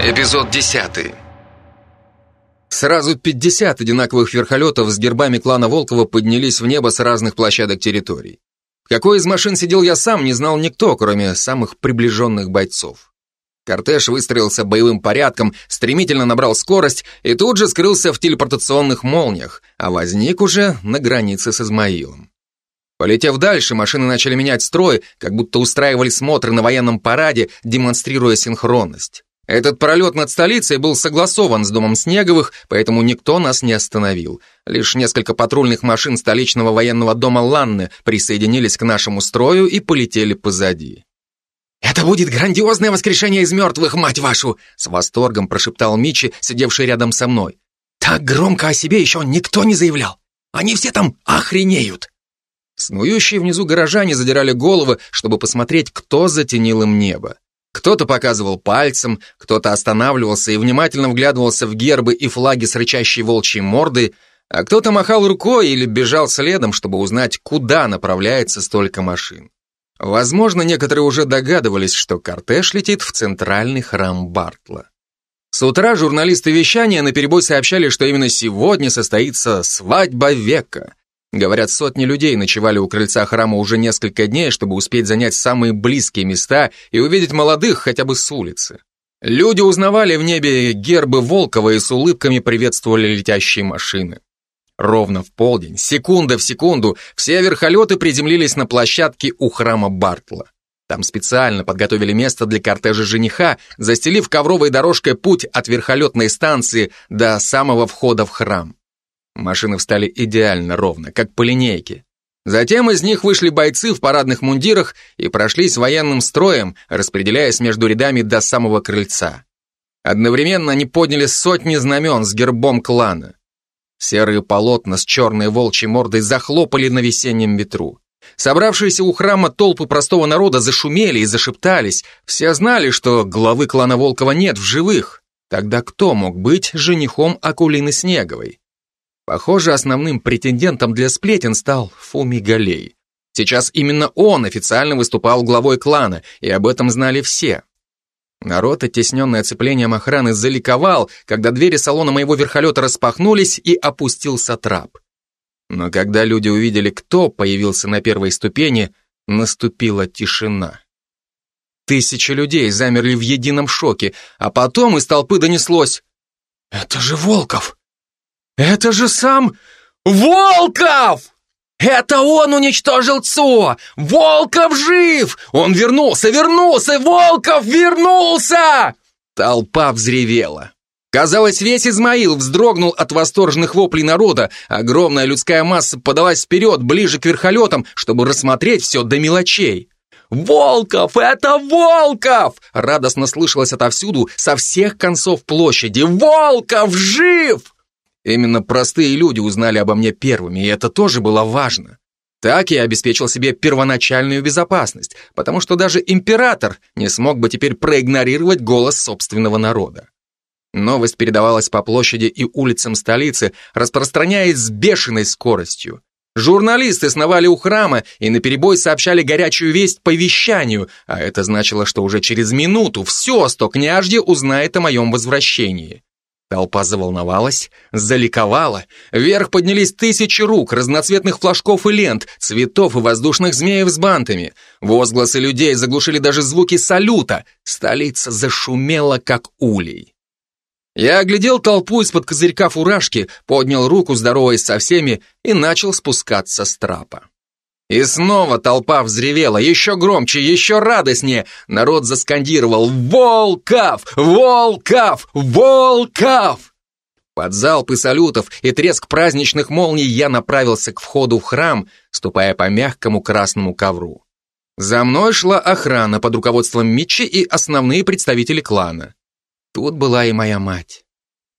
Эпизод 10. Сразу 50 одинаковых верхолетов с гербами клана Волкова поднялись в небо с разных площадок территорий. Какой из машин сидел я сам, не знал никто, кроме самых приближенных бойцов. Кортеж выстроился боевым порядком, стремительно набрал скорость и тут же скрылся в телепортационных молниях, а возник уже на границе с Измаилом. Полетев дальше, машины начали менять строй, как будто устраивали смотры на военном параде, демонстрируя синхронность. Этот пролет над столицей был согласован с домом Снеговых, поэтому никто нас не остановил. Лишь несколько патрульных машин столичного военного дома Ланны присоединились к нашему строю и полетели позади. «Это будет грандиозное воскрешение из мертвых, мать вашу!» С восторгом прошептал Мичи, сидевший рядом со мной. «Так громко о себе еще никто не заявлял! Они все там охренеют!» Снующие внизу горожане задирали головы, чтобы посмотреть, кто затенил им небо. Кто-то показывал пальцем, кто-то останавливался и внимательно вглядывался в гербы и флаги с рычащей волчьей мордой, а кто-то махал рукой или бежал следом, чтобы узнать, куда направляется столько машин. Возможно, некоторые уже догадывались, что кортеж летит в центральный храм Бартла. С утра журналисты вещания наперебой сообщали, что именно сегодня состоится свадьба века. Говорят, сотни людей ночевали у крыльца храма уже несколько дней, чтобы успеть занять самые близкие места и увидеть молодых хотя бы с улицы. Люди узнавали в небе гербы Волкова и с улыбками приветствовали летящие машины. Ровно в полдень, секунда в секунду, все верхолеты приземлились на площадке у храма Бартла. Там специально подготовили место для кортежа жениха, застелив ковровой дорожкой путь от верхолетной станции до самого входа в храм. Машины встали идеально ровно, как по линейке. Затем из них вышли бойцы в парадных мундирах и прошлись военным строем, распределяясь между рядами до самого крыльца. Одновременно они подняли сотни знамен с гербом клана. Серые полотна с черной волчьей мордой захлопали на весеннем ветру. Собравшиеся у храма толпы простого народа зашумели и зашептались. Все знали, что главы клана Волкова нет в живых. Тогда кто мог быть женихом Акулины Снеговой? Похоже, основным претендентом для сплетен стал Фуми Галей. Сейчас именно он официально выступал главой клана, и об этом знали все. Народ, оттесненный оцеплением охраны, заликовал, когда двери салона моего верхолета распахнулись и опустился трап. Но когда люди увидели, кто появился на первой ступени, наступила тишина. Тысячи людей замерли в едином шоке, а потом из толпы донеслось «Это же Волков!» «Это же сам Волков!» «Это он уничтожил ЦО! Волков жив! Он вернулся, вернулся! Волков вернулся!» Толпа взревела. Казалось, весь Измаил вздрогнул от восторженных воплей народа. Огромная людская масса подалась вперед, ближе к верхолетам, чтобы рассмотреть все до мелочей. «Волков! Это Волков!» Радостно слышалось отовсюду, со всех концов площади. «Волков жив!» Именно простые люди узнали обо мне первыми, и это тоже было важно. Так я обеспечил себе первоначальную безопасность, потому что даже император не смог бы теперь проигнорировать голос собственного народа. Новость передавалась по площади и улицам столицы, распространяясь с бешеной скоростью. Журналисты сновали у храма и наперебой сообщали горячую весть по вещанию, а это значило, что уже через минуту все Стокняжье узнает о моем возвращении. Толпа заволновалась, заликовала. Вверх поднялись тысячи рук, разноцветных флажков и лент, цветов и воздушных змеев с бантами. Возгласы людей заглушили даже звуки салюта. Столица зашумела, как улей. Я оглядел толпу из-под козырька фуражки, поднял руку, здороваясь со всеми, и начал спускаться с трапа. И снова толпа взревела, еще громче, еще радостнее. Народ заскандировал «Волков! Волков! Волков!» Под залпы салютов и треск праздничных молний я направился к входу в храм, ступая по мягкому красному ковру. За мной шла охрана под руководством Митчи и основные представители клана. Тут была и моя мать.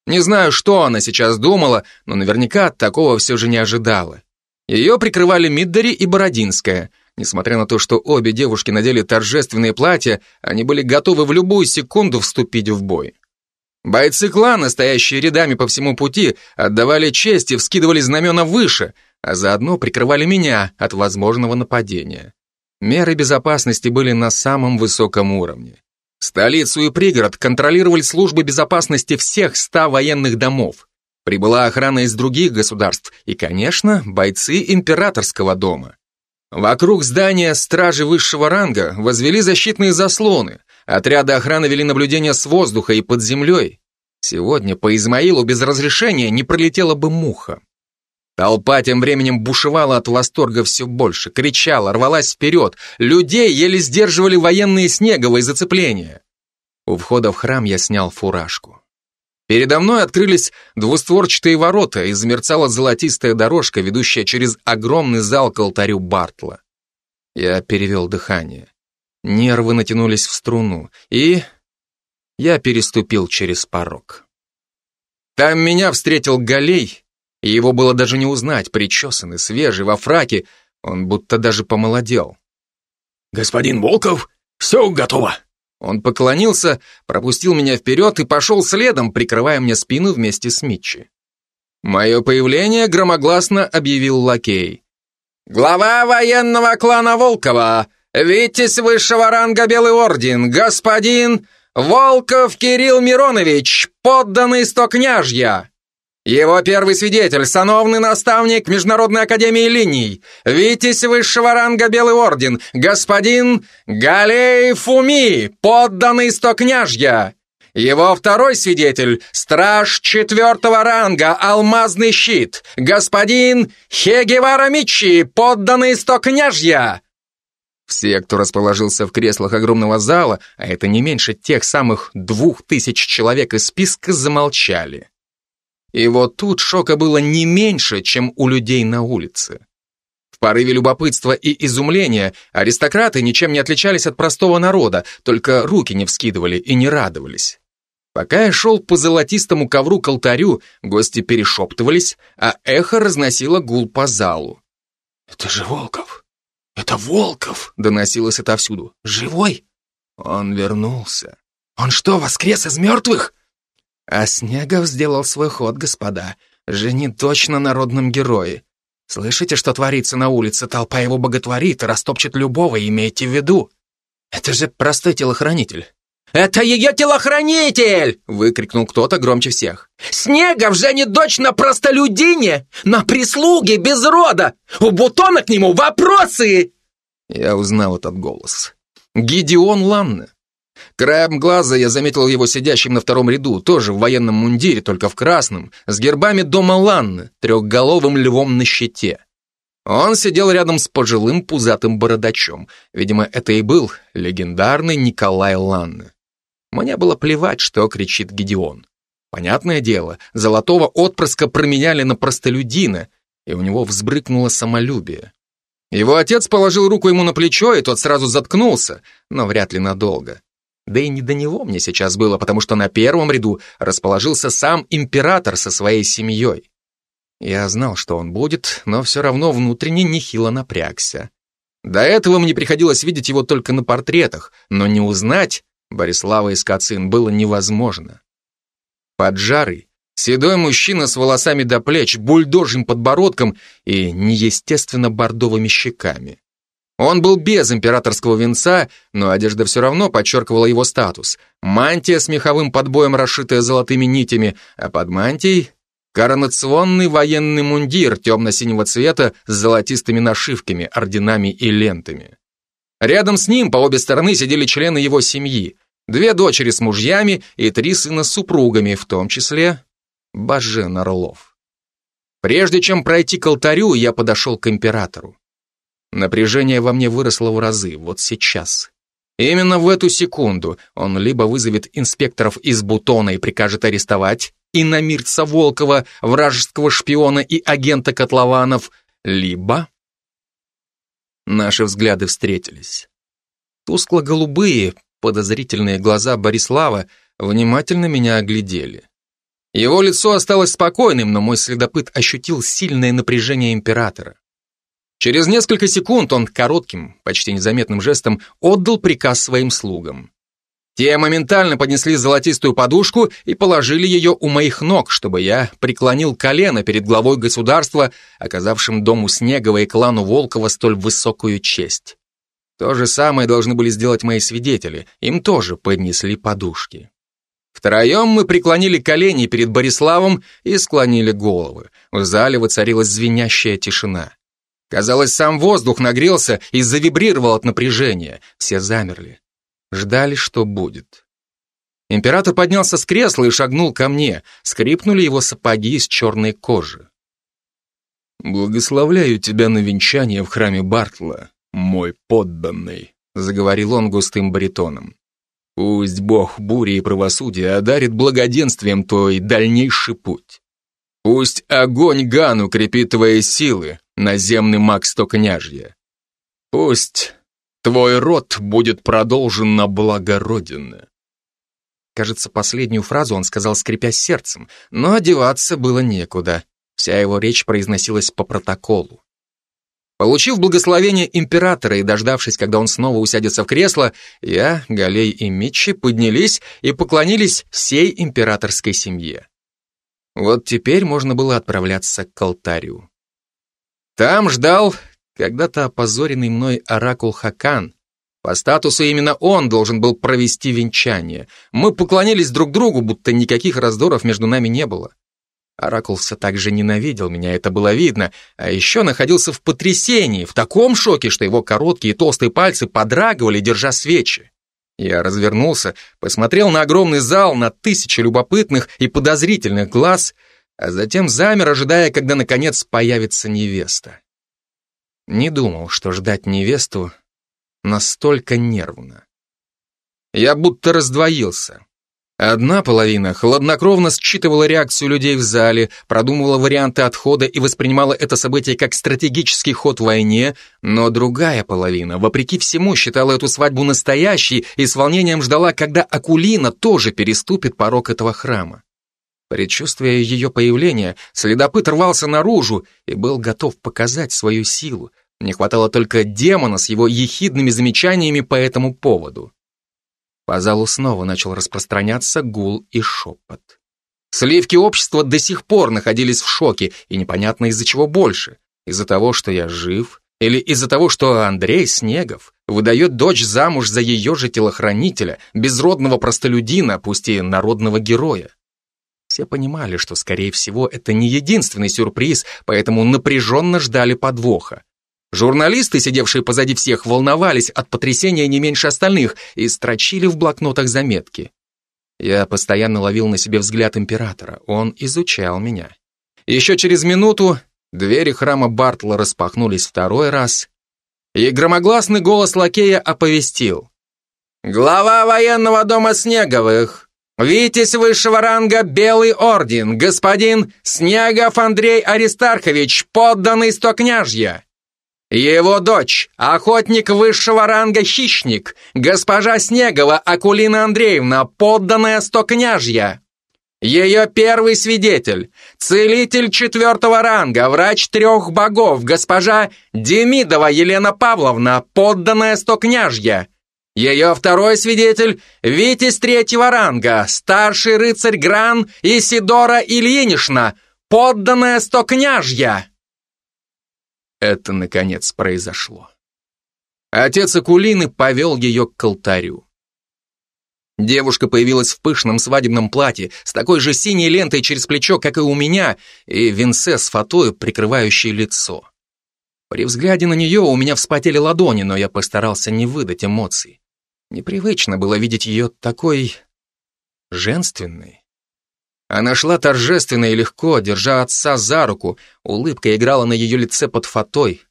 Не знаю, что она сейчас думала, но наверняка такого все же не ожидала. Ее прикрывали Миддари и Бородинская. Несмотря на то, что обе девушки надели торжественные платья, они были готовы в любую секунду вступить в бой. Бойцы клана, стоящие рядами по всему пути, отдавали честь и вскидывали знамена выше, а заодно прикрывали меня от возможного нападения. Меры безопасности были на самом высоком уровне. Столицу и пригород контролировали службы безопасности всех ста военных домов. Прибыла охрана из других государств и, конечно, бойцы императорского дома. Вокруг здания стражи высшего ранга возвели защитные заслоны, отряды охраны вели наблюдение с воздуха и под землей. Сегодня по Измаилу без разрешения не пролетела бы муха. Толпа тем временем бушевала от восторга все больше, кричала, рвалась вперед. Людей еле сдерживали военные снеговые зацепления. У входа в храм я снял фуражку. Передо мной открылись двустворчатые ворота и замерцала золотистая дорожка, ведущая через огромный зал к алтарю Бартла. Я перевел дыхание. Нервы натянулись в струну, и я переступил через порог. Там меня встретил Галей, и его было даже не узнать, причесанный, свежий, во фраке, он будто даже помолодел. «Господин Волков, все готово!» Он поклонился, пропустил меня вперед и пошел следом, прикрывая мне спину вместе с Митчи. Мое появление громогласно объявил лакей. «Глава военного клана Волкова, Витязь высшего ранга Белый Орден, господин Волков Кирилл Миронович, подданный сто княжья!» Его первый свидетель, сановный наставник Международной Академии Линий, Витязь высшего ранга Белый Орден, господин Галей Фуми, подданный сто княжья. Его второй свидетель, страж четвертого ранга, алмазный щит, господин Хегевара Мичи, подданный сто княжья. Все, кто расположился в креслах огромного зала, а это не меньше тех самых двух тысяч человек из списка, замолчали. И вот тут шока было не меньше, чем у людей на улице. В порыве любопытства и изумления аристократы ничем не отличались от простого народа, только руки не вскидывали и не радовались. Пока я шел по золотистому ковру к алтарю, гости перешептывались, а эхо разносило гул по залу. «Это же Волков! Это Волков!» — доносилось отовсюду. «Живой?» «Он вернулся». «Он что, воскрес из мертвых?» А Снегов сделал свой ход, господа. Жени точно народном герое. Слышите, что творится на улице? Толпа его боготворит и растопчет любого, имейте в виду. Это же простой телохранитель. «Это ее телохранитель!» — выкрикнул кто-то громче всех. «Снегов женит дочь на простолюдине, на прислуге без рода! У Бутона к нему вопросы!» Я узнал этот голос. Гидеон Ланна. Краем глаза я заметил его сидящим на втором ряду, тоже в военном мундире, только в красном, с гербами дома Ланны, трехголовым львом на щите. Он сидел рядом с пожилым пузатым бородачом. Видимо, это и был легендарный Николай Ланны. Мне было плевать, что кричит Гедеон. Понятное дело, золотого отпрыска променяли на простолюдина, и у него взбрыкнуло самолюбие. Его отец положил руку ему на плечо, и тот сразу заткнулся, но вряд ли надолго. Да и не до него мне сейчас было, потому что на первом ряду расположился сам император со своей семьей. Я знал, что он будет, но все равно внутренне нехило напрягся. До этого мне приходилось видеть его только на портретах, но не узнать Борислава Искацин было невозможно. Поджарый, седой мужчина с волосами до плеч, бульдожим подбородком и неестественно бордовыми щеками. Он был без императорского венца, но одежда все равно подчеркивала его статус. Мантия с меховым подбоем, расшитая золотыми нитями, а под мантией коронационный военный мундир темно-синего цвета с золотистыми нашивками, орденами и лентами. Рядом с ним по обе стороны сидели члены его семьи, две дочери с мужьями и три сына с супругами, в том числе Бажен Орлов. Прежде чем пройти к алтарю, я подошел к императору. Напряжение во мне выросло в разы, вот сейчас. Именно в эту секунду он либо вызовет инспекторов из Бутона и прикажет арестовать иномирца Волкова, вражеского шпиона и агента Котлованов, либо... Наши взгляды встретились. Тускло-голубые, подозрительные глаза Борислава внимательно меня оглядели. Его лицо осталось спокойным, но мой следопыт ощутил сильное напряжение императора. Через несколько секунд он коротким, почти незаметным жестом отдал приказ своим слугам. Те моментально поднесли золотистую подушку и положили ее у моих ног, чтобы я преклонил колено перед главой государства, оказавшим дому Снегова и клану Волкова столь высокую честь. То же самое должны были сделать мои свидетели, им тоже поднесли подушки. Втроем мы преклонили колени перед Бориславом и склонили головы. В зале воцарилась звенящая тишина. Казалось, сам воздух нагрелся и завибрировал от напряжения. Все замерли. Ждали, что будет. Император поднялся с кресла и шагнул ко мне. Скрипнули его сапоги из черной кожи. «Благословляю тебя на венчание в храме Бартла, мой подданный», заговорил он густым баритоном. «Пусть бог бури и правосудия одарит благоденствием твой дальнейший путь. Пусть огонь Ган укрепит твои силы, наземный маг стокняжья. Пусть твой род будет продолжен на благо Родины. Кажется, последнюю фразу он сказал, скрипя сердцем, но одеваться было некуда. Вся его речь произносилась по протоколу. Получив благословение императора и дождавшись, когда он снова усядется в кресло, я, Галей и Митчи поднялись и поклонились всей императорской семье. Вот теперь можно было отправляться к алтарю. Там ждал когда-то опозоренный мной оракул Хакан, по статусу именно он должен был провести венчание. Мы поклонились друг другу, будто никаких раздоров между нами не было. Оракул все так же ненавидел меня, это было видно, а еще находился в потрясении, в таком шоке, что его короткие толстые пальцы подрагивали, держа свечи. Я развернулся, посмотрел на огромный зал, на тысячи любопытных и подозрительных глаз, а затем замер, ожидая, когда наконец появится невеста. Не думал, что ждать невесту настолько нервно. Я будто раздвоился. Одна половина хладнокровно считывала реакцию людей в зале, продумывала варианты отхода и воспринимала это событие как стратегический ход в войне, но другая половина, вопреки всему, считала эту свадьбу настоящей и с волнением ждала, когда Акулина тоже переступит порог этого храма. Предчувствуя ее появление, следопыт рвался наружу и был готов показать свою силу, не хватало только демона с его ехидными замечаниями по этому поводу. По залу снова начал распространяться гул и шепот. Сливки общества до сих пор находились в шоке, и непонятно из-за чего больше. Из-за того, что я жив, или из-за того, что Андрей Снегов выдает дочь замуж за ее же телохранителя, безродного простолюдина, пусть и народного героя. Все понимали, что, скорее всего, это не единственный сюрприз, поэтому напряженно ждали подвоха. Журналисты, сидевшие позади всех, волновались от потрясения не меньше остальных и строчили в блокнотах заметки. Я постоянно ловил на себе взгляд императора, он изучал меня. Еще через минуту двери храма Бартла распахнулись второй раз, и громогласный голос лакея оповестил. «Глава военного дома Снеговых, Витязь высшего ранга Белый Орден, господин Снегов Андрей Аристархович, подданный стокняжья!» Его дочь, охотник высшего ранга хищник, госпожа Снегова Акулина Андреевна, подданная стокняжья. Ее первый свидетель, целитель четвертого ранга, врач трех богов, госпожа Демидова Елена Павловна, подданная стокняжья. Ее второй свидетель, Витязь третьего ранга, старший рыцарь Гран Исидора Ильинишна, подданная стокняжья. Это, наконец, произошло. Отец Акулины повел ее к алтарю. Девушка появилась в пышном свадебном платье, с такой же синей лентой через плечо, как и у меня, и венце с фатой, прикрывающей лицо. При взгляде на нее у меня вспотели ладони, но я постарался не выдать эмоций. Непривычно было видеть ее такой... женственной. Она шла торжественно и легко, держа отца за руку, улыбка играла на ее лице под фатой.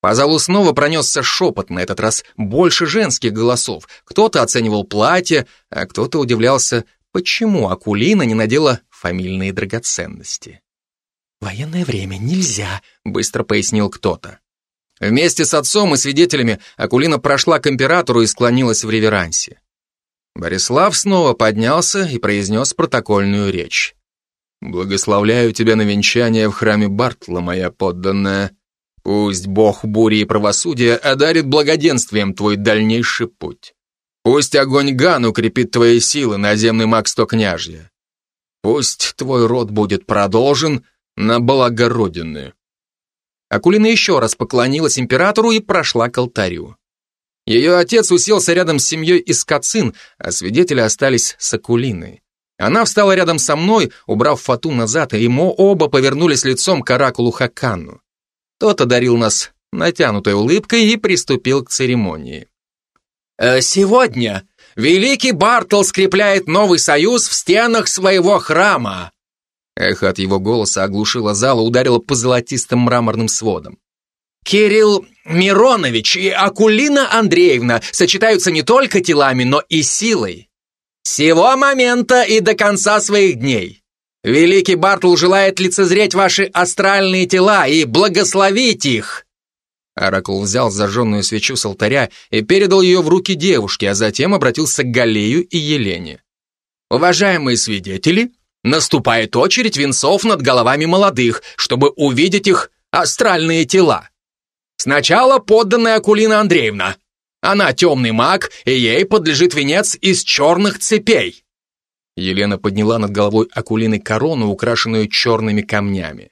По залу снова пронесся шепот, на этот раз больше женских голосов. Кто-то оценивал платье, а кто-то удивлялся, почему Акулина не надела фамильные драгоценности. «Военное время нельзя», — быстро пояснил кто-то. Вместе с отцом и свидетелями Акулина прошла к императору и склонилась в реверансе. Борислав снова поднялся и произнес протокольную речь. «Благословляю тебя на венчание в храме Бартла, моя подданная. Пусть бог бури и правосудия одарит благоденствием твой дальнейший путь. Пусть огонь Ган укрепит твои силы, наземный маг Стокняжья. Пусть твой род будет продолжен на благо Родины». Акулина еще раз поклонилась императору и прошла к алтарю. Ее отец уселся рядом с семьей из Кацин, а свидетели остались с Акулиной. Она встала рядом со мной, убрав фату назад, и мы оба повернулись лицом к оракулу Хакану. Тот одарил нас натянутой улыбкой и приступил к церемонии. «Э, «Сегодня Великий Бартл скрепляет новый союз в стенах своего храма!» Эхо от его голоса оглушило зал и ударило по золотистым мраморным сводам. Кирилл Миронович и Акулина Андреевна сочетаются не только телами, но и силой. Сего момента и до конца своих дней. Великий Бартл желает лицезреть ваши астральные тела и благословить их. Оракул взял зажженную свечу с алтаря и передал ее в руки девушки, а затем обратился к Галею и Елене. Уважаемые свидетели, наступает очередь венцов над головами молодых, чтобы увидеть их астральные тела. Сначала подданная Акулина Андреевна. Она темный маг, и ей подлежит венец из черных цепей. Елена подняла над головой Акулины корону, украшенную черными камнями.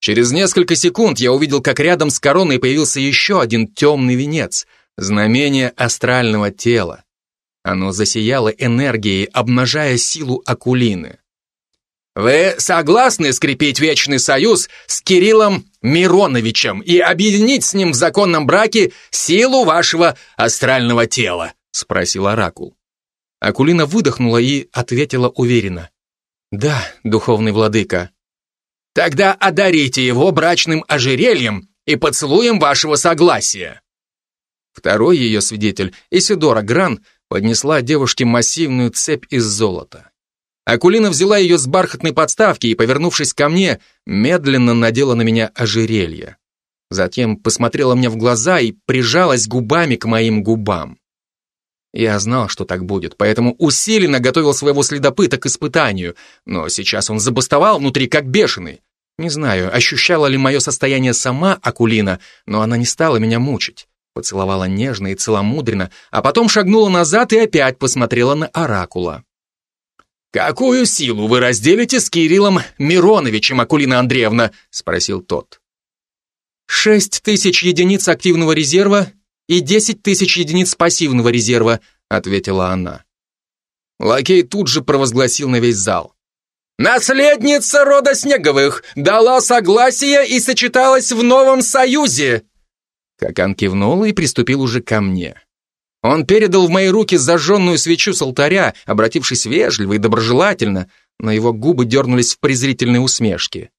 Через несколько секунд я увидел, как рядом с короной появился еще один темный венец, знамение астрального тела. Оно засияло энергией, обнажая силу Акулины. Вы согласны скрепить вечный союз с Кириллом Мироновичем и объединить с ним в законном браке силу вашего астрального тела?» — спросил Оракул. Акулина выдохнула и ответила уверенно. «Да, духовный владыка». «Тогда одарите его брачным ожерельем и поцелуем вашего согласия». Второй ее свидетель, Исидора Гран, поднесла девушке массивную цепь из золота. Акулина взяла ее с бархатной подставки и, повернувшись ко мне, медленно надела на меня ожерелье. Затем посмотрела мне в глаза и прижалась губами к моим губам. Я знал, что так будет, поэтому усиленно готовил своего следопыта к испытанию, но сейчас он забастовал внутри как бешеный. Не знаю, ощущала ли мое состояние сама Акулина, но она не стала меня мучить. Поцеловала нежно и целомудренно, а потом шагнула назад и опять посмотрела на Оракула. «Какую силу вы разделите с Кириллом Мироновичем, Акулина Андреевна?» — спросил тот. «Шесть тысяч единиц активного резерва и десять тысяч единиц пассивного резерва», — ответила она. Лакей тут же провозгласил на весь зал. «Наследница рода Снеговых дала согласие и сочеталась в новом союзе!» Какан кивнул и приступил уже ко мне. Он передал в мои руки зажженную свечу с алтаря, обратившись вежливо и доброжелательно, но его губы дернулись в презрительной усмешке.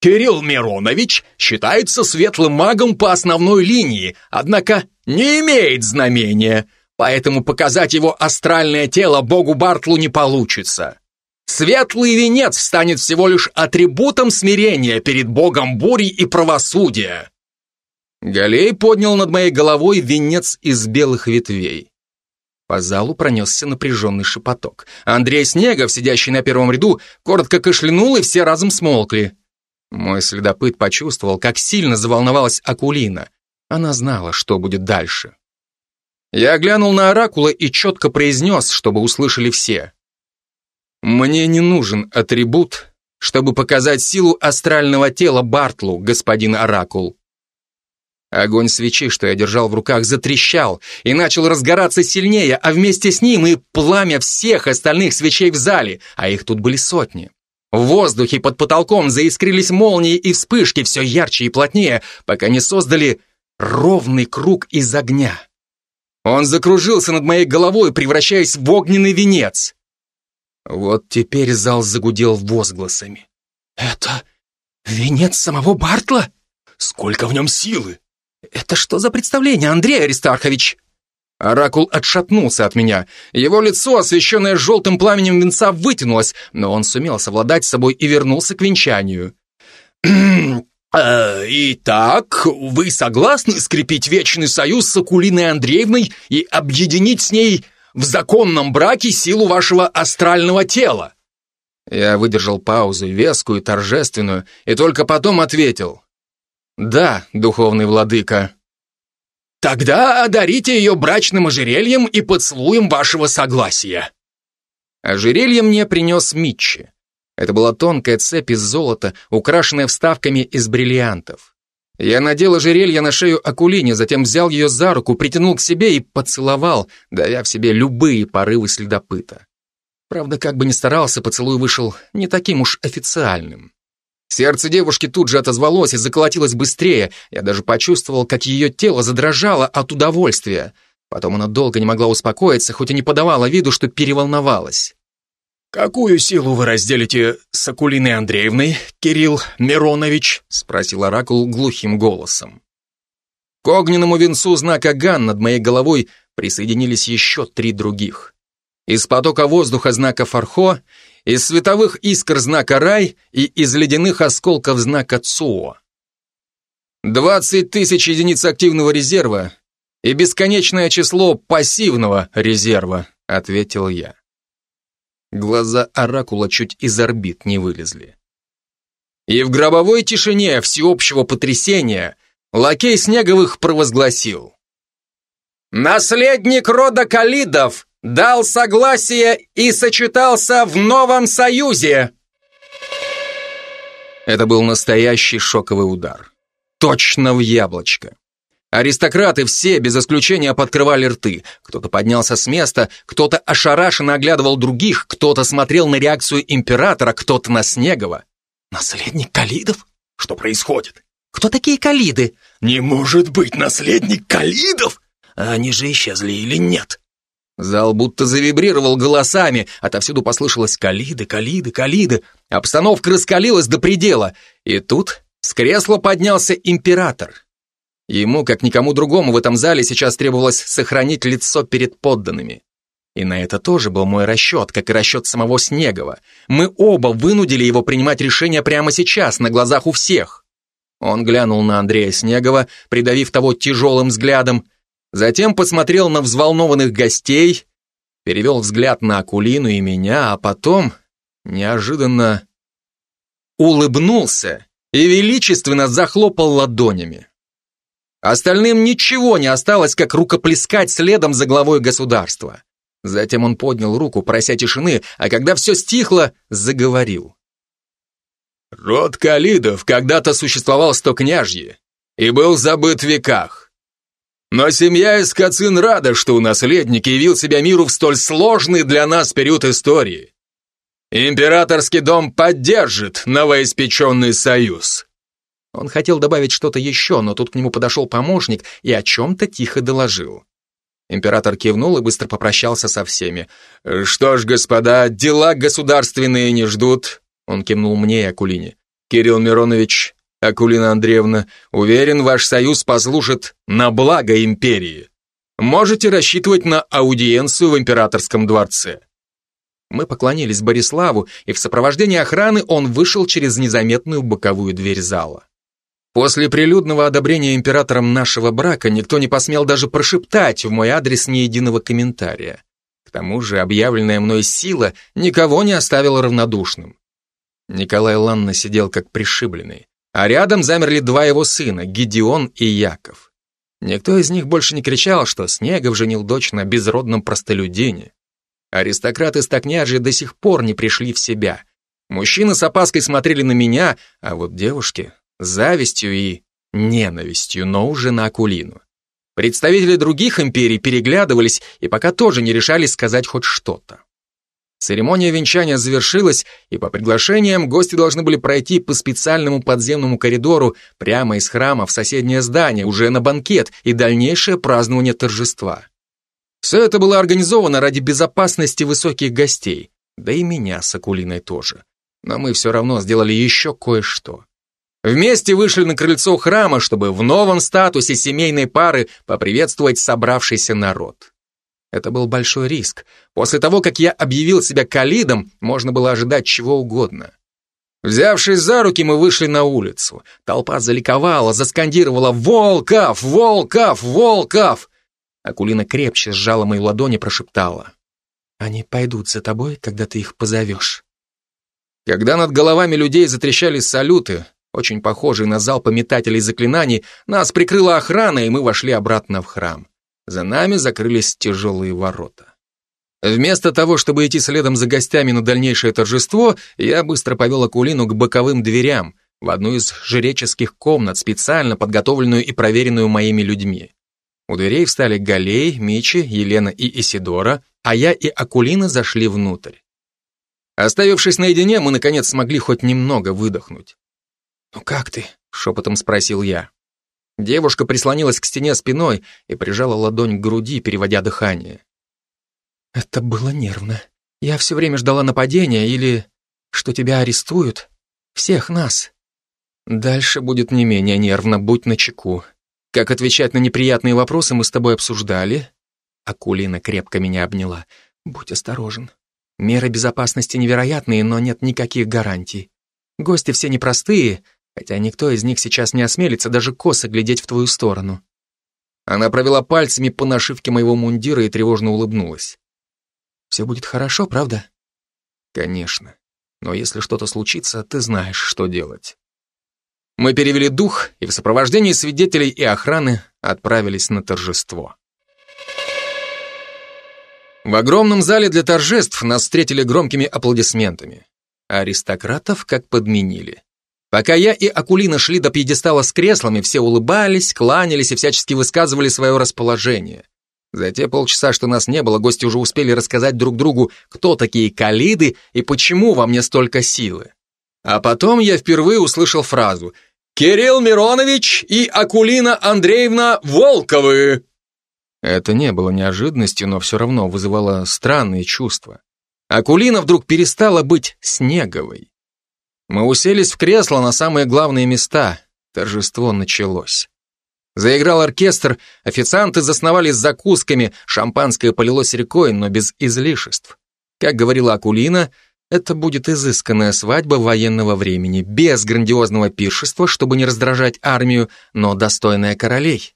«Кирилл Миронович считается светлым магом по основной линии, однако не имеет знамения, поэтому показать его астральное тело богу Бартлу не получится. Светлый венец станет всего лишь атрибутом смирения перед богом бури и правосудия». Галей поднял над моей головой венец из белых ветвей. По залу пронесся напряженный шепоток. Андрей Снегов, сидящий на первом ряду, коротко кашлянул, и все разом смолкли. Мой следопыт почувствовал, как сильно заволновалась Акулина. Она знала, что будет дальше. Я глянул на Оракула и четко произнес, чтобы услышали все. «Мне не нужен атрибут, чтобы показать силу астрального тела Бартлу, господин Оракул. Огонь свечи, что я держал в руках, затрещал и начал разгораться сильнее, а вместе с ним и пламя всех остальных свечей в зале, а их тут были сотни. В воздухе под потолком заискрились молнии и вспышки все ярче и плотнее, пока не создали ровный круг из огня. Он закружился над моей головой, превращаясь в огненный венец. Вот теперь зал загудел возгласами. «Это венец самого Бартла? Сколько в нем силы! «Это что за представление, Андрей Аристархович?» Оракул отшатнулся от меня. Его лицо, освещенное желтым пламенем венца, вытянулось, но он сумел совладать с собой и вернулся к венчанию. Э, «Итак, вы согласны скрепить вечный союз с Акулиной Андреевной и объединить с ней в законном браке силу вашего астрального тела?» Я выдержал паузу, вескую, торжественную, и только потом ответил. «Да, духовный владыка». «Тогда одарите ее брачным ожерельем и поцелуем вашего согласия». Ожерелье мне принес Митчи. Это была тонкая цепь из золота, украшенная вставками из бриллиантов. Я надел ожерелье на шею Акулине, затем взял ее за руку, притянул к себе и поцеловал, давя в себе любые порывы следопыта. Правда, как бы ни старался, поцелуй вышел не таким уж официальным. Сердце девушки тут же отозвалось и заколотилось быстрее. Я даже почувствовал, как ее тело задрожало от удовольствия. Потом она долго не могла успокоиться, хоть и не подавала виду, что переволновалась. «Какую силу вы разделите с Акулиной Андреевной, Кирилл Миронович?» — спросил Оракул глухим голосом. К огненному венцу знака Ган над моей головой присоединились еще три других. Из потока воздуха знака Фархо из световых искр знака Рай и из ледяных осколков знака Цуо. 20 тысяч единиц активного резерва и бесконечное число пассивного резерва, ответил я. Глаза оракула чуть из орбит не вылезли. И в гробовой тишине всеобщего потрясения лакей Снеговых провозгласил. «Наследник рода Калидов дал согласие и сочетался в новом союзе. Это был настоящий шоковый удар. Точно в яблочко. Аристократы все, без исключения, подкрывали рты. Кто-то поднялся с места, кто-то ошарашенно оглядывал других, кто-то смотрел на реакцию императора, кто-то на Снегова. «Наследник Калидов? Что происходит? Кто такие Калиды?» «Не может быть наследник Калидов! А они же исчезли или нет?» Зал будто завибрировал голосами, отовсюду послышалось «Калиды, Калиды, Калиды». Обстановка раскалилась до предела. И тут с кресла поднялся император. Ему, как никому другому в этом зале, сейчас требовалось сохранить лицо перед подданными. И на это тоже был мой расчет, как и расчет самого Снегова. Мы оба вынудили его принимать решение прямо сейчас, на глазах у всех. Он глянул на Андрея Снегова, придавив того тяжелым взглядом, Затем посмотрел на взволнованных гостей, перевел взгляд на Акулину и меня, а потом неожиданно улыбнулся и величественно захлопал ладонями. Остальным ничего не осталось, как рукоплескать следом за главой государства. Затем он поднял руку, прося тишины, а когда все стихло, заговорил. «Род Калидов когда-то существовал сто княжье и был забыт в веках. Но семья Искацин рада, что наследник явил себя миру в столь сложный для нас период истории. Императорский дом поддержит новоиспеченный союз. Он хотел добавить что-то еще, но тут к нему подошел помощник и о чем-то тихо доложил. Император кивнул и быстро попрощался со всеми. «Что ж, господа, дела государственные не ждут», он кивнул мне и Акулине. «Кирилл Миронович, Акулина Андреевна, уверен, ваш союз послужит на благо империи. Можете рассчитывать на аудиенцию в императорском дворце. Мы поклонились Бориславу, и в сопровождении охраны он вышел через незаметную боковую дверь зала. После прилюдного одобрения императором нашего брака никто не посмел даже прошептать в мой адрес ни единого комментария. К тому же объявленная мной сила никого не оставила равнодушным. Николай Ланна сидел как пришибленный а рядом замерли два его сына, Гедеон и Яков. Никто из них больше не кричал, что Снегов женил дочь на безродном простолюдине. Аристократы стокняжья до сих пор не пришли в себя. Мужчины с опаской смотрели на меня, а вот девушки — завистью и ненавистью, но уже на Акулину. Представители других империй переглядывались и пока тоже не решались сказать хоть что-то. Церемония венчания завершилась, и по приглашениям гости должны были пройти по специальному подземному коридору прямо из храма в соседнее здание, уже на банкет и дальнейшее празднование торжества. Все это было организовано ради безопасности высоких гостей, да и меня с Акулиной тоже. Но мы все равно сделали еще кое-что. Вместе вышли на крыльцо храма, чтобы в новом статусе семейной пары поприветствовать собравшийся народ. Это был большой риск. После того, как я объявил себя калидом, можно было ожидать чего угодно. Взявшись за руки, мы вышли на улицу. Толпа заликовала, заскандировала «Волков! Волков! Волков!» Акулина крепче сжала мои ладони, прошептала. «Они пойдут за тобой, когда ты их позовешь». Когда над головами людей затрещали салюты, очень похожие на залпы метателей заклинаний, нас прикрыла охрана, и мы вошли обратно в храм. За нами закрылись тяжелые ворота. Вместо того, чтобы идти следом за гостями на дальнейшее торжество, я быстро повел Акулину к боковым дверям, в одну из жреческих комнат, специально подготовленную и проверенную моими людьми. У дверей встали Галей, Мичи, Елена и Исидора, а я и Акулина зашли внутрь. Оставившись наедине, мы, наконец, смогли хоть немного выдохнуть. «Ну как ты?» — шепотом спросил я. Девушка прислонилась к стене спиной и прижала ладонь к груди, переводя дыхание. «Это было нервно. Я все время ждала нападения или что тебя арестуют. Всех нас. Дальше будет не менее нервно, будь начеку. Как отвечать на неприятные вопросы мы с тобой обсуждали?» Акулина крепко меня обняла. «Будь осторожен. Меры безопасности невероятные, но нет никаких гарантий. Гости все непростые, хотя никто из них сейчас не осмелится даже косо глядеть в твою сторону. Она провела пальцами по нашивке моего мундира и тревожно улыбнулась. «Все будет хорошо, правда?» «Конечно. Но если что-то случится, ты знаешь, что делать». Мы перевели дух и в сопровождении свидетелей и охраны отправились на торжество. В огромном зале для торжеств нас встретили громкими аплодисментами. Аристократов как подменили. Пока я и Акулина шли до пьедестала с креслами, все улыбались, кланялись и всячески высказывали свое расположение. За те полчаса, что нас не было, гости уже успели рассказать друг другу, кто такие калиды и почему во мне столько силы. А потом я впервые услышал фразу «Кирилл Миронович и Акулина Андреевна Волковы!» Это не было неожиданностью, но все равно вызывало странные чувства. Акулина вдруг перестала быть снеговой. Мы уселись в кресло на самые главные места. Торжество началось. Заиграл оркестр, официанты засновались закусками, шампанское полилось рекой, но без излишеств. Как говорила Акулина, это будет изысканная свадьба военного времени, без грандиозного пиршества, чтобы не раздражать армию, но достойная королей.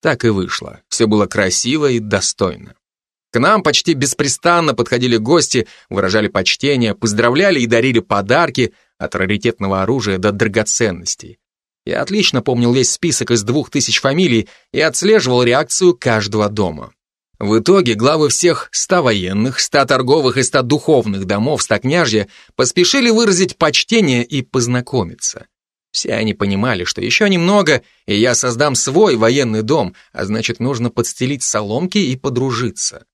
Так и вышло. Все было красиво и достойно. К нам почти беспрестанно подходили гости, выражали почтение, поздравляли и дарили подарки от раритетного оружия до драгоценностей. Я отлично помнил весь список из двух тысяч фамилий и отслеживал реакцию каждого дома. В итоге главы всех ста военных, ста торговых и ста духовных домов ста княжья поспешили выразить почтение и познакомиться. Все они понимали, что еще немного, и я создам свой военный дом, а значит, нужно подстелить соломки и подружиться.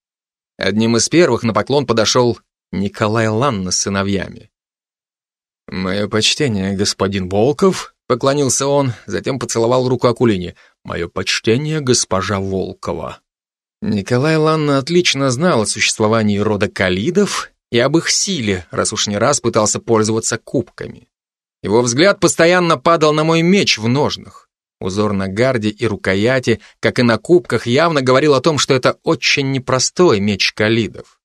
Одним из первых на поклон подошел Николай Ланна с сыновьями. «Мое почтение, господин Волков», — поклонился он, затем поцеловал руку Акулине. «Мое почтение, госпожа Волкова». Николай Ланна отлично знал о существовании рода калидов и об их силе, раз уж не раз пытался пользоваться кубками. Его взгляд постоянно падал на мой меч в ножнах. Узор на гарде и рукояти, как и на кубках, явно говорил о том, что это очень непростой меч калидов.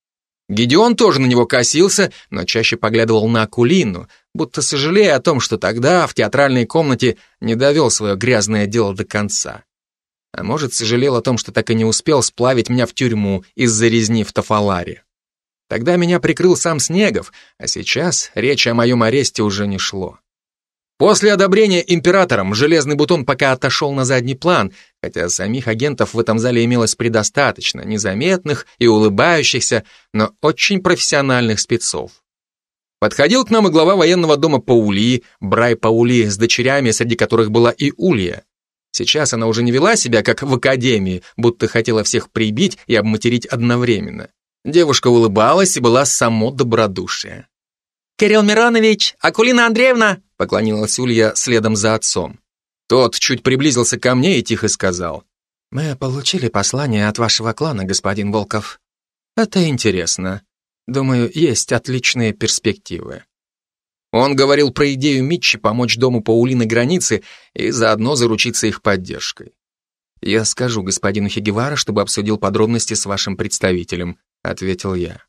Гедеон тоже на него косился, но чаще поглядывал на Акулину, будто сожалея о том, что тогда в театральной комнате не довел свое грязное дело до конца. А может, сожалел о том, что так и не успел сплавить меня в тюрьму из-за резни в Тафаларе. Тогда меня прикрыл сам Снегов, а сейчас речи о моем аресте уже не шло. После одобрения императором железный бутон пока отошел на задний план, хотя самих агентов в этом зале имелось предостаточно, незаметных и улыбающихся, но очень профессиональных спецов. Подходил к нам и глава военного дома Паули, Брай Паули, с дочерями, среди которых была и Улья. Сейчас она уже не вела себя, как в академии, будто хотела всех прибить и обматерить одновременно. Девушка улыбалась и была само добродушие. «Кирилл Миронович, Акулина Андреевна!» Поклонилась Улья следом за отцом. Тот чуть приблизился ко мне и тихо сказал. «Мы получили послание от вашего клана, господин Волков. Это интересно. Думаю, есть отличные перспективы». Он говорил про идею Митчи помочь дому Паулины границы и заодно заручиться их поддержкой. «Я скажу господину Хигевара, чтобы обсудил подробности с вашим представителем», — ответил я.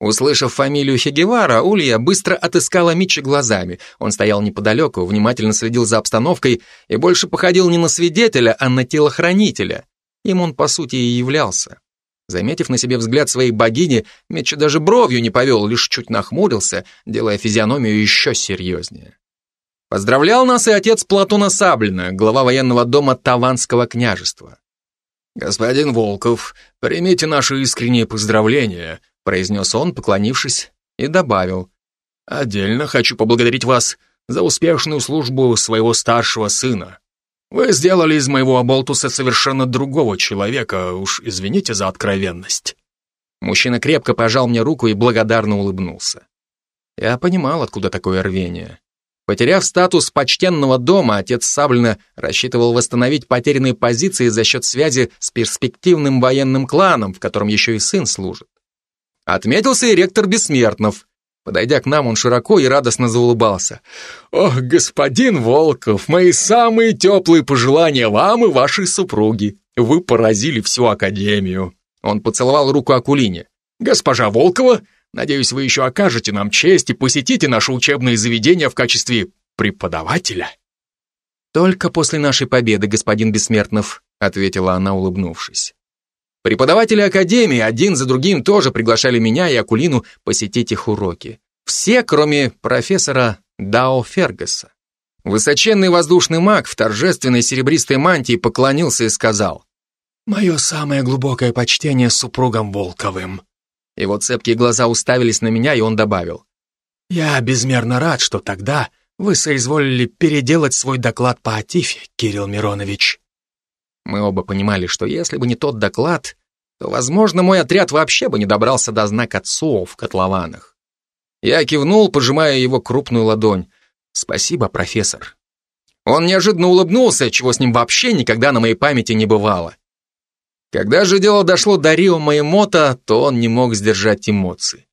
Услышав фамилию Хегевара, Улья быстро отыскала Митча глазами. Он стоял неподалеку, внимательно следил за обстановкой и больше походил не на свидетеля, а на телохранителя. Им он, по сути, и являлся. Заметив на себе взгляд своей богини, Митча даже бровью не повел, лишь чуть нахмурился, делая физиономию еще серьезнее. Поздравлял нас и отец Платона Саблина, глава военного дома Таванского княжества. «Господин Волков, примите наши искренние поздравления», произнес он, поклонившись, и добавил. «Отдельно хочу поблагодарить вас за успешную службу своего старшего сына. Вы сделали из моего оболтуса совершенно другого человека, уж извините за откровенность». Мужчина крепко пожал мне руку и благодарно улыбнулся. Я понимал, откуда такое рвение. Потеряв статус почтенного дома, отец Саблина рассчитывал восстановить потерянные позиции за счет связи с перспективным военным кланом, в котором еще и сын служит. Отметился и ректор Бессмертнов. Подойдя к нам, он широко и радостно заулыбался. «Ох, господин Волков, мои самые теплые пожелания вам и вашей супруге. Вы поразили всю Академию». Он поцеловал руку Акулине. «Госпожа Волкова, Надеюсь, вы еще окажете нам честь и посетите наше учебное заведение в качестве преподавателя». «Только после нашей победы, господин Бессмертнов», ответила она, улыбнувшись. Преподаватели Академии один за другим тоже приглашали меня и Акулину посетить их уроки. Все, кроме профессора Дао Фергаса. Высоченный воздушный маг в торжественной серебристой мантии поклонился и сказал «Мое самое глубокое почтение супругам Волковым». Его цепкие глаза уставились на меня, и он добавил. «Я безмерно рад, что тогда вы соизволили переделать свой доклад по Атифе, Кирилл Миронович». Мы оба понимали, что если бы не тот доклад, то, возможно, мой отряд вообще бы не добрался до знака ЦО в котлованах. Я кивнул, пожимая его крупную ладонь. «Спасибо, профессор». Он неожиданно улыбнулся, чего с ним вообще никогда на моей памяти не бывало. Когда же дело дошло до Рио Маемота, то он не мог сдержать эмоций.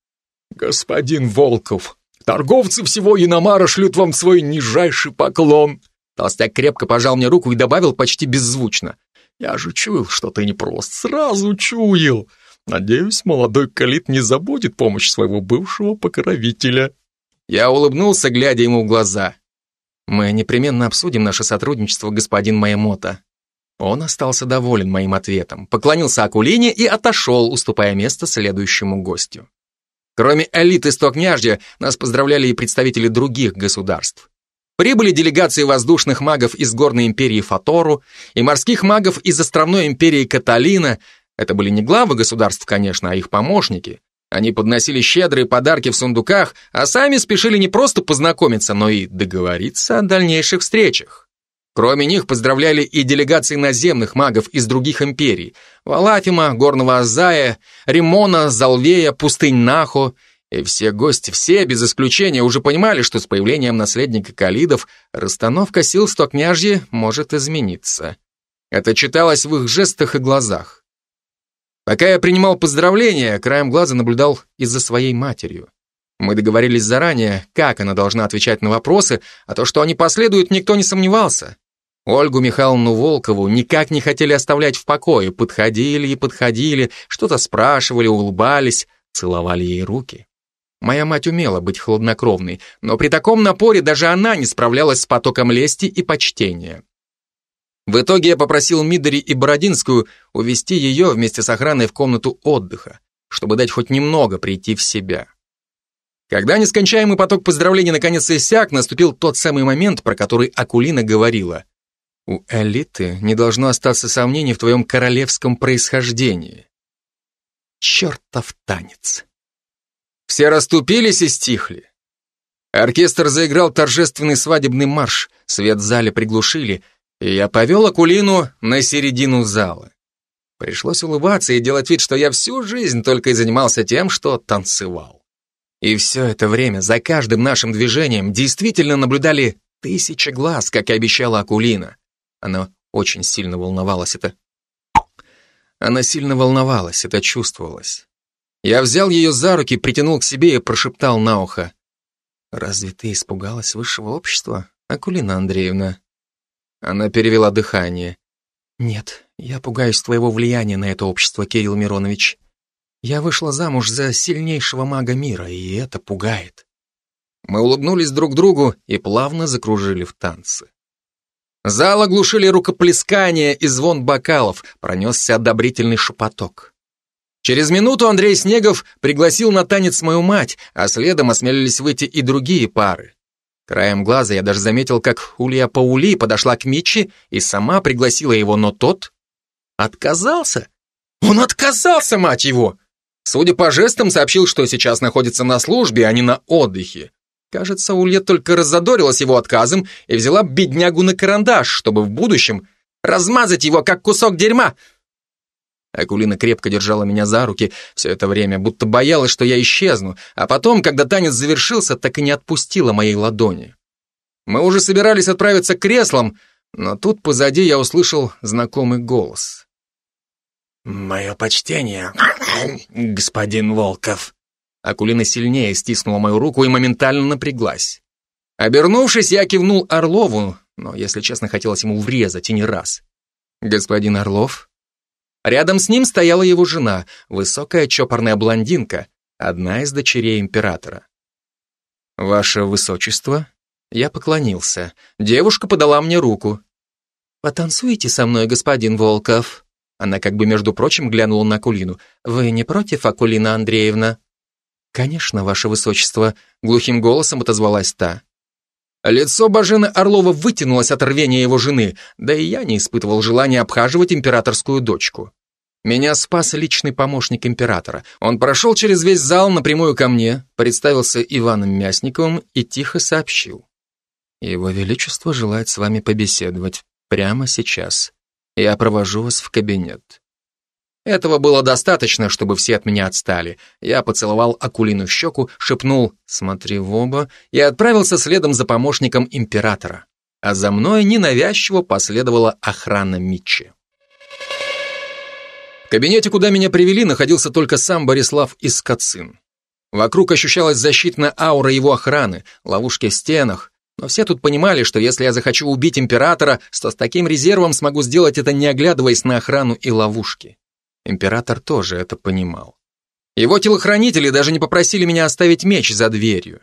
«Господин Волков, торговцы всего Яномара шлют вам свой нижайший поклон!» Толстяк крепко пожал мне руку и добавил почти беззвучно. «Я же чуял, что ты непрост, сразу чуял. Надеюсь, молодой Калит не забудет помощь своего бывшего покровителя». Я улыбнулся, глядя ему в глаза. «Мы непременно обсудим наше сотрудничество, господин Маемота. Он остался доволен моим ответом, поклонился Акулине и отошел, уступая место следующему гостю. Кроме элиты Стокняжья, нас поздравляли и представители других государств. Прибыли делегации воздушных магов из горной империи Фатору и морских магов из островной империи Каталина. Это были не главы государств, конечно, а их помощники. Они подносили щедрые подарки в сундуках, а сами спешили не просто познакомиться, но и договориться о дальнейших встречах. Кроме них поздравляли и делегации наземных магов из других империй – Валафима, Горного Азая, Римона, Залвея, Пустынь Нахо. И все гости, все без исключения, уже понимали, что с появлением наследника Калидов расстановка сил в Стокняжье может измениться. Это читалось в их жестах и глазах. Пока я принимал поздравления, краем глаза наблюдал и за своей матерью. Мы договорились заранее, как она должна отвечать на вопросы, а то, что они последуют, никто не сомневался. Ольгу Михайловну Волкову никак не хотели оставлять в покое, подходили и подходили, что-то спрашивали, улыбались, целовали ей руки. Моя мать умела быть хладнокровной, но при таком напоре даже она не справлялась с потоком лести и почтения. В итоге я попросил Мидори и Бородинскую увести ее вместе с охраной в комнату отдыха, чтобы дать хоть немного прийти в себя. Когда нескончаемый поток поздравлений наконец иссяк, наступил тот самый момент, про который Акулина говорила. У элиты не должно остаться сомнений в твоем королевском происхождении. Чертов танец. Все расступились и стихли. Оркестр заиграл торжественный свадебный марш, свет в зале приглушили, и я повел Акулину на середину зала. Пришлось улыбаться и делать вид, что я всю жизнь только и занимался тем, что танцевал. И все это время за каждым нашим движением действительно наблюдали тысячи глаз, как и обещала Акулина. Она очень сильно волновалась, это... Она сильно волновалась, это чувствовалось. Я взял ее за руки, притянул к себе и прошептал на ухо. «Разве ты испугалась высшего общества, Акулина Андреевна?» Она перевела дыхание. «Нет, я пугаюсь твоего влияния на это общество, Кирилл Миронович. Я вышла замуж за сильнейшего мага мира, и это пугает». Мы улыбнулись друг другу и плавно закружили в танцы. Зал оглушили рукоплескания и звон бокалов, пронесся одобрительный шепоток. Через минуту Андрей Снегов пригласил на танец мою мать, а следом осмелились выйти и другие пары. Краем глаза я даже заметил, как Улья Паули подошла к Митчи и сама пригласила его, но тот отказался. Он отказался, мать его! Судя по жестам, сообщил, что сейчас находится на службе, а не на отдыхе. Кажется, Улья только раззадорилась его отказом и взяла беднягу на карандаш, чтобы в будущем размазать его, как кусок дерьма. Акулина крепко держала меня за руки все это время, будто боялась, что я исчезну, а потом, когда танец завершился, так и не отпустила моей ладони. Мы уже собирались отправиться к креслам, но тут позади я услышал знакомый голос. «Мое почтение, господин Волков». Акулина сильнее стиснула мою руку и моментально напряглась. Обернувшись, я кивнул Орлову, но, если честно, хотелось ему врезать, и не раз. «Господин Орлов?» Рядом с ним стояла его жена, высокая чопорная блондинка, одна из дочерей императора. «Ваше высочество?» Я поклонился. Девушка подала мне руку. «Потанцуйте со мной, господин Волков». Она как бы, между прочим, глянула на Акулину. «Вы не против, Акулина Андреевна?» «Конечно, ваше высочество», — глухим голосом отозвалась та. Лицо Бажены Орлова вытянулось от рвения его жены, да и я не испытывал желания обхаживать императорскую дочку. Меня спас личный помощник императора. Он прошел через весь зал напрямую ко мне, представился Иваном Мясниковым и тихо сообщил. Его Величество желает с вами побеседовать прямо сейчас. Я провожу вас в кабинет. Этого было достаточно, чтобы все от меня отстали. Я поцеловал Акулину щеку, шепнул «смотри в оба» и отправился следом за помощником императора. А за мной ненавязчиво последовала охрана Митчи. В кабинете, куда меня привели, находился только сам Борислав Искацин. Вокруг ощущалась защитная аура его охраны, ловушки в стенах, но все тут понимали, что если я захочу убить императора, то с таким резервом смогу сделать это, не оглядываясь на охрану и ловушки. Император тоже это понимал. Его телохранители даже не попросили меня оставить меч за дверью.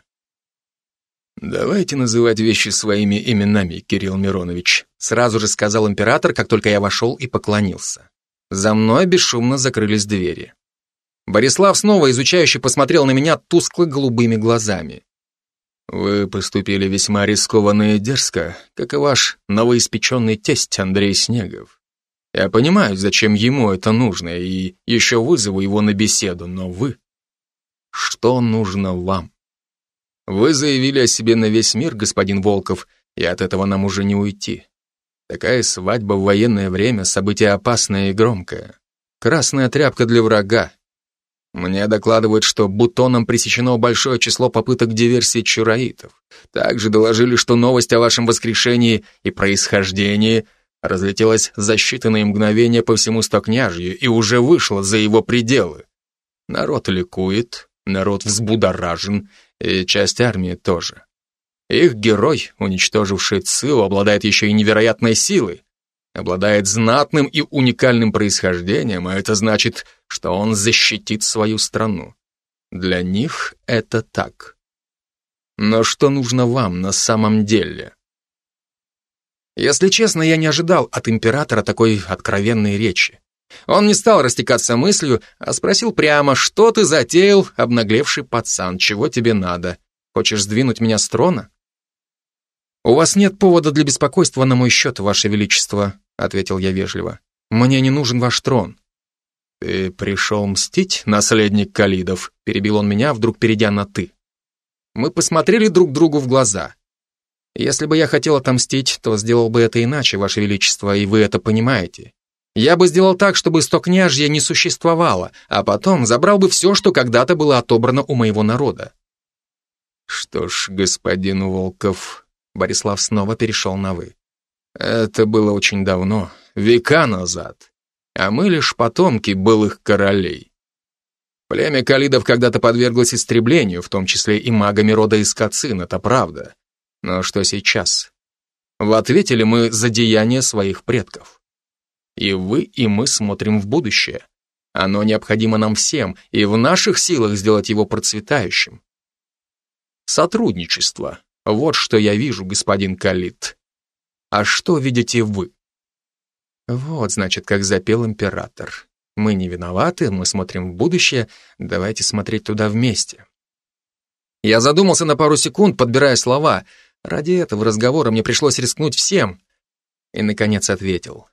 «Давайте называть вещи своими именами, Кирилл Миронович», сразу же сказал император, как только я вошел и поклонился. За мной бесшумно закрылись двери. Борислав снова изучающе посмотрел на меня тускло-голубыми глазами. «Вы поступили весьма рискованно и дерзко, как и ваш новоиспеченный тесть Андрей Снегов. Я понимаю, зачем ему это нужно, и еще вызову его на беседу, но вы... Что нужно вам? Вы заявили о себе на весь мир, господин Волков, и от этого нам уже не уйти. Такая свадьба в военное время — событие опасное и громкое. Красная тряпка для врага. Мне докладывают, что бутоном пресечено большое число попыток диверсии чураитов. Также доложили, что новость о вашем воскрешении и происхождении — разлетелась за считанные мгновения по всему стокняжью и уже вышла за его пределы. Народ ликует, народ взбудоражен, и часть армии тоже. Их герой, уничтоживший Цилу, обладает еще и невероятной силой, обладает знатным и уникальным происхождением, а это значит, что он защитит свою страну. Для них это так. Но что нужно вам на самом деле? Если честно, я не ожидал от императора такой откровенной речи. Он не стал растекаться мыслью, а спросил прямо, что ты затеял, обнаглевший пацан, чего тебе надо? Хочешь сдвинуть меня с трона? «У вас нет повода для беспокойства на мой счет, ваше величество», ответил я вежливо. «Мне не нужен ваш трон». «Ты пришел мстить, наследник Калидов?» перебил он меня, вдруг перейдя на «ты». Мы посмотрели друг другу в глаза. Если бы я хотел отомстить, то сделал бы это иначе, Ваше Величество, и вы это понимаете. Я бы сделал так, чтобы стокняжье не существовало, а потом забрал бы все, что когда-то было отобрано у моего народа. Что ж, господин Волков, Борислав снова перешел на «вы». Это было очень давно, века назад, а мы лишь потомки былых королей. Племя Калидов когда-то подверглось истреблению, в том числе и магами рода Искацин, это правда. Но что сейчас? В ответе ли мы за деяния своих предков? И вы, и мы смотрим в будущее. Оно необходимо нам всем, и в наших силах сделать его процветающим. Сотрудничество. Вот что я вижу, господин Калит. А что видите вы? Вот, значит, как запел император. Мы не виноваты, мы смотрим в будущее, давайте смотреть туда вместе. Я задумался на пару секунд, подбирая слова — Ради этого разговора мне пришлось рискнуть всем. И, наконец, ответил.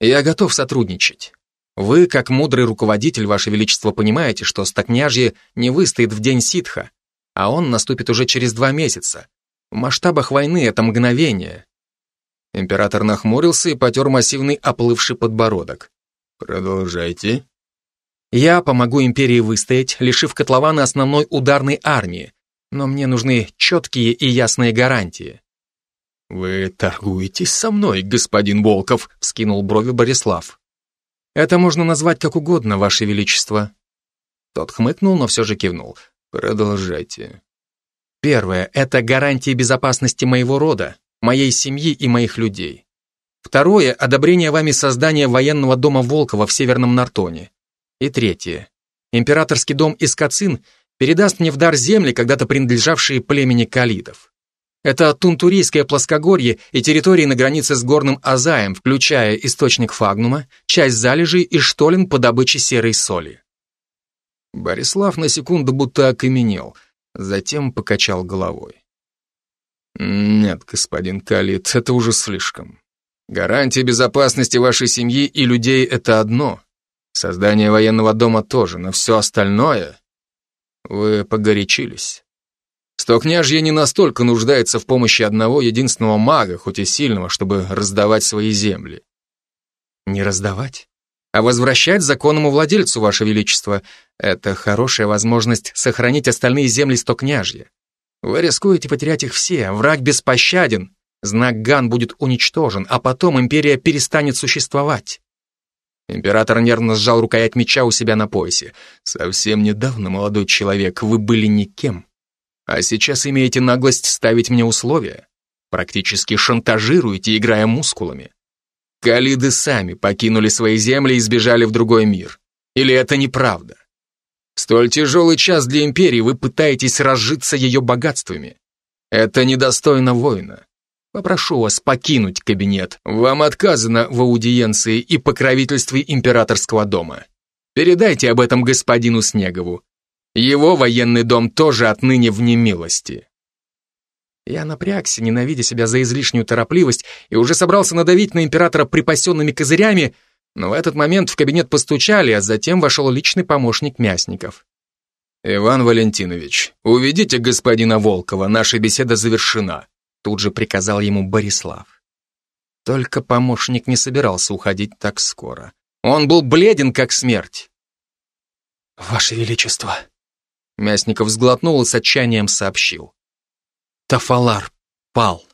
Я готов сотрудничать. Вы, как мудрый руководитель, Ваше Величество, понимаете, что стокняжье не выстоит в день ситха. а он наступит уже через два месяца. В масштабах войны это мгновение. Император нахмурился и потер массивный оплывший подбородок. Продолжайте. Я помогу империи выстоять, лишив котлована основной ударной армии, но мне нужны четкие и ясные гарантии. «Вы торгуетесь со мной, господин Волков», — вскинул брови Борислав. «Это можно назвать как угодно, Ваше Величество». Тот хмыкнул, но все же кивнул. «Продолжайте». «Первое — это гарантия безопасности моего рода, моей семьи и моих людей. Второе — одобрение вами создания военного дома Волкова в Северном Нартоне. И третье. Императорский дом Искацин передаст мне в дар земли, когда-то принадлежавшие племени Калидов. Это Тунтурийское плоскогорье и территории на границе с горным Азаем, включая источник Фагнума, часть залежей и штолен по добыче серой соли. Борислав на секунду будто окаменел, затем покачал головой. «Нет, господин Калит, это уже слишком. Гарантия безопасности вашей семьи и людей — это одно. Создание военного дома тоже, но все остальное... Вы погорячились. Стокняжье не настолько нуждается в помощи одного единственного мага, хоть и сильного, чтобы раздавать свои земли. Не раздавать, а возвращать законному владельцу, Ваше Величество. Это хорошая возможность сохранить остальные земли Стокняжья. Вы рискуете потерять их все, враг беспощаден, знак Ган будет уничтожен, а потом империя перестанет существовать. Император нервно сжал рукоять меча у себя на поясе. «Совсем недавно, молодой человек, вы были никем. А сейчас имеете наглость ставить мне условия. Практически шантажируете, играя мускулами. Калиды сами покинули свои земли и сбежали в другой мир. Или это неправда? В столь тяжелый час для империи вы пытаетесь разжиться ее богатствами. Это недостойно воина. Попрошу вас покинуть кабинет. Вам отказано в аудиенции и покровительстве императорского дома. Передайте об этом господину Снегову. Его военный дом тоже отныне в немилости. Я напрягся, ненавидя себя за излишнюю торопливость, и уже собрался надавить на императора припасенными козырями, но в этот момент в кабинет постучали, а затем вошел личный помощник Мясников. «Иван Валентинович, уведите господина Волкова, наша беседа завершена», тут же приказал ему Борислав. Только помощник не собирался уходить так скоро. Он был бледен, как смерть. «Ваше Величество!» Мясников сглотнул и с отчаянием сообщил. «Тафалар пал!»